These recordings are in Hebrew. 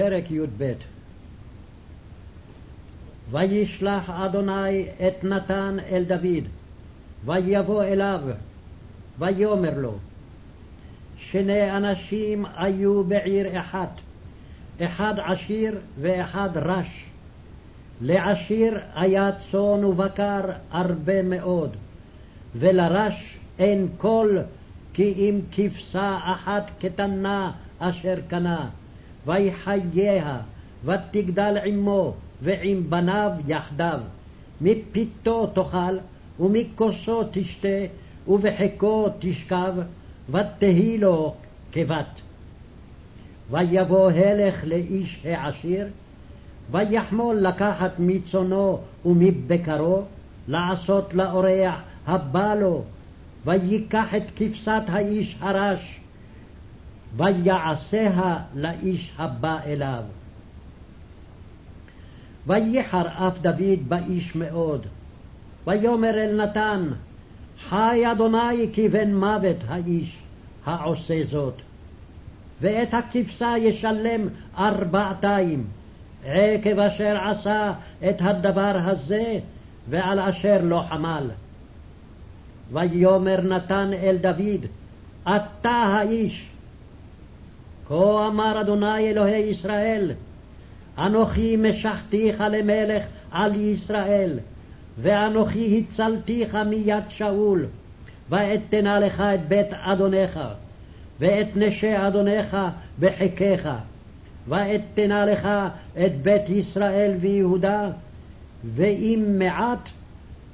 פרק י"ב וישלח אדוני את נתן אל דוד, ויבוא אליו, ויאמר לו, שני אנשים היו בעיר אחת, אחד עשיר ואחד רש. לעשיר היה צאן ובקר הרבה מאוד, ולרש אין קול כי אם כבשה אחת קטנה אשר קנה. ויחייה, ותגדל עמו, ועם בניו יחדיו. מפיתו תאכל, ומכוסו תשתה, ובחיקו תשכב, ותהי לו כבת. ויבוא הלך לאיש העשיר, ויחמול לקחת מצונו ומבקרו, לעשות לאורח הבא לו, ויקח את כבשת האיש הרש, ויעשיה לאיש הבא אליו. וייחר אף דוד באיש מאוד, ויאמר אל נתן, חי אדוני כי בן מוות האיש העושה זאת. ואת הכבשה ישלם ארבעתיים, עקב אשר עשה את הדבר הזה, ועל אשר לא חמל. ויאמר נתן אל דוד, אתה האיש, כה אמר אדוני אלוהי ישראל, אנוכי משחתיך למלך על ישראל, ואנוכי הצלתיך מיד שאול, ואתנה לך את בית אדונך, ואת נשי אדונך בחיקך, ואתנה לך את בית ישראל ויהודה, ואם מעט,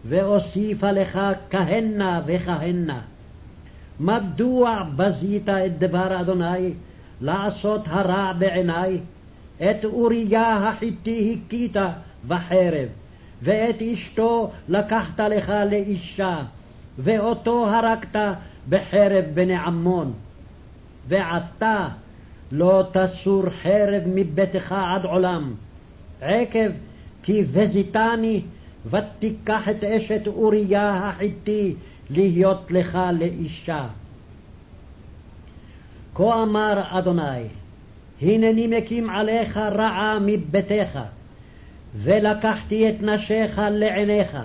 ואוסיפה לך כהנה וכהנה. מדוע בזית את דבר אדוני לעשות הרע בעיני, את אוריה החיתי הכית בחרב, ואת אשתו לקחת לך לאישה, ואותו הרגת בחרב בני עמון. ועתה לא תסור חרב מביתך עד עולם, עקב כי בזיתני ותיקח את אשת אוריה החיתי להיות לך לאישה. כה אמר אדוני, הנני מקים עליך רעה מביתך, ולקחתי את נשיך לעיניך,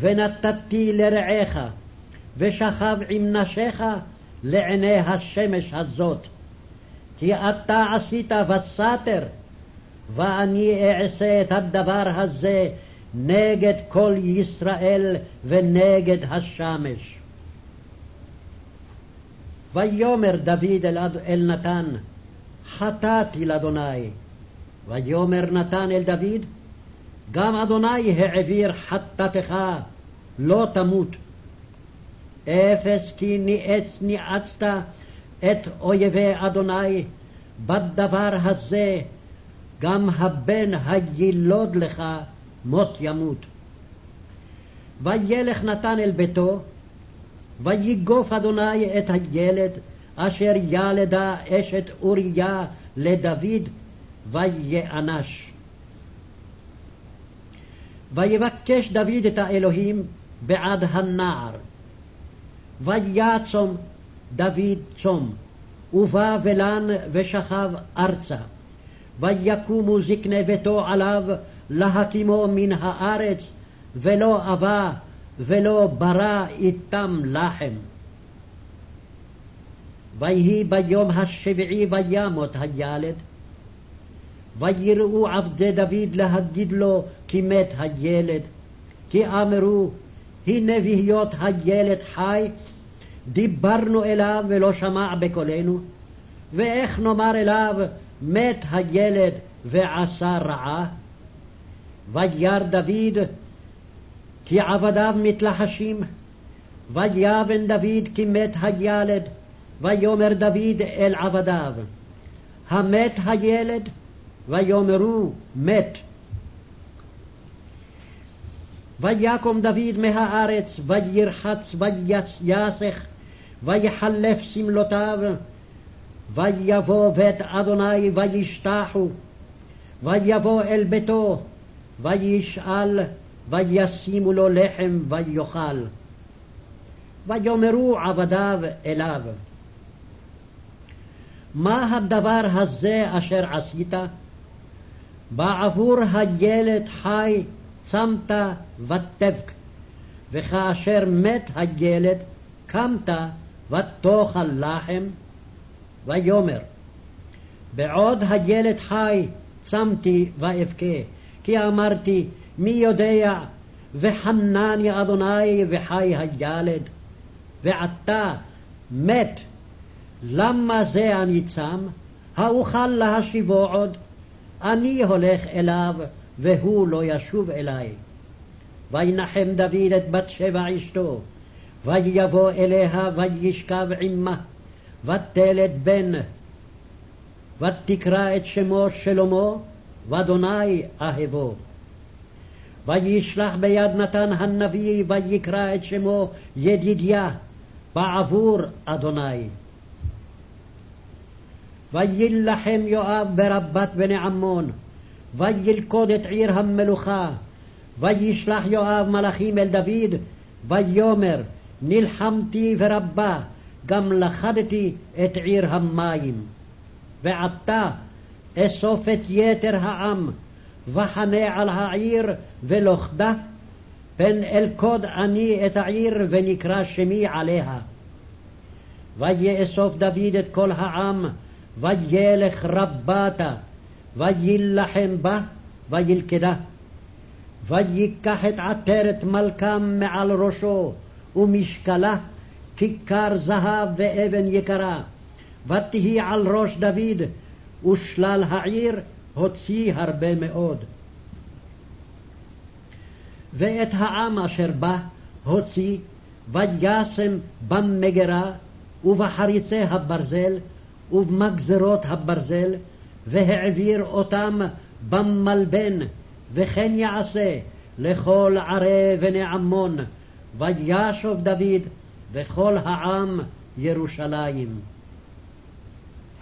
ונתתי לרעך, ושכב עם נשיך לעיני השמש הזאת. כי אתה עשית וסתר, ואני אעשה את הדבר הזה נגד כל ישראל ונגד השמש. ויאמר דוד אל, אל נתן, חטאתי לאדוני. ויאמר נתן אל דוד, גם אדוני העביר חטאתך, לא תמות. אפס כי ניאץ ניאצת את אויבי אדוני בדבר הזה, גם הבן הילוד לך מות ימות. וילך נתן אל ביתו, ויגוף אדוני את הילד אשר ילדה אשת אוריה לדוד, ויאנש. ויבקש דוד את האלוהים בעד הנער. ויעצום דוד צום, ובא ולן ושכב ארצה. ויקומו זקני ביתו עליו להקימו מן הארץ, ולא אבה ולא ברא איתם לחם. ויהי ביום השביעי וימות הילד, ויראו עבדי דוד להגיד לו כי מת הילד, כי אמרו הנה בהיות הילד חי, דיברנו אליו ולא שמע בקולנו, ואיך נאמר אליו מת הילד ועשה רעה? וירא דוד כי עבדיו מתלחשים, ויבן דוד כי מת הילד, ויאמר דוד אל עבדיו, המת הילד? ויאמרו מת. ויקום דוד מהארץ, וירחץ ויסך, ויחלף שמלותיו, ויבוא בית אדוני וישתחו, ויבוא אל ביתו, וישאל, וישימו לו לחם ויאכל. ויאמרו עבדיו אליו. מה הדבר הזה אשר עשית? בעבור הילד חי צמת ותבק, וכאשר מת הילד קמת ותאכל לחם, ויאמר בעוד הילד חי צמתי ואבכה, כי אמרתי מי יודע וחנני אדוני וחי הילד, ועתה מת, למה זה אני צם? האוכל להשיבו עוד? אני הולך אליו, והוא לא ישוב אלי. וינחם דוד את בת שבע אשתו, ויבוא אליה וישכב עמה, ותלת בן, ותקרא את שמו שלמה, ואדוני אהבו. וישלח ביד נתן הנביא, ויקרא את שמו ידידיה, בעבור אדוני. ויילחם יואב ברבת בני עמון, וילכוד את עיר המלוכה, וישלח יואב מלאכים אל דוד, ויאמר נלחמתי ורבה, גם לכדתי את עיר המים. ועתה אסוף את יתר העם, וחנה על העיר ולוכדה, פן אלכוד אני את העיר ונקרא שמי עליה. ויאסוף דוד את כל העם, וילך רבתה, ויילחם בה, וילכדה. ויקח את עטרת מלכם מעל ראשו, ומשקלה כיכר זהב ואבן יקרה, ותהי על ראש דוד, ושלל העיר הוציא הרבה מאוד. ואת העם אשר בא הוציא, וישם במגרה, ובחריצי הברזל, ובמגזרות הברזל, והעביר אותם במלבן, וכן יעשה לכל ערי בני עמון, וישוב דוד וכל העם ירושלים.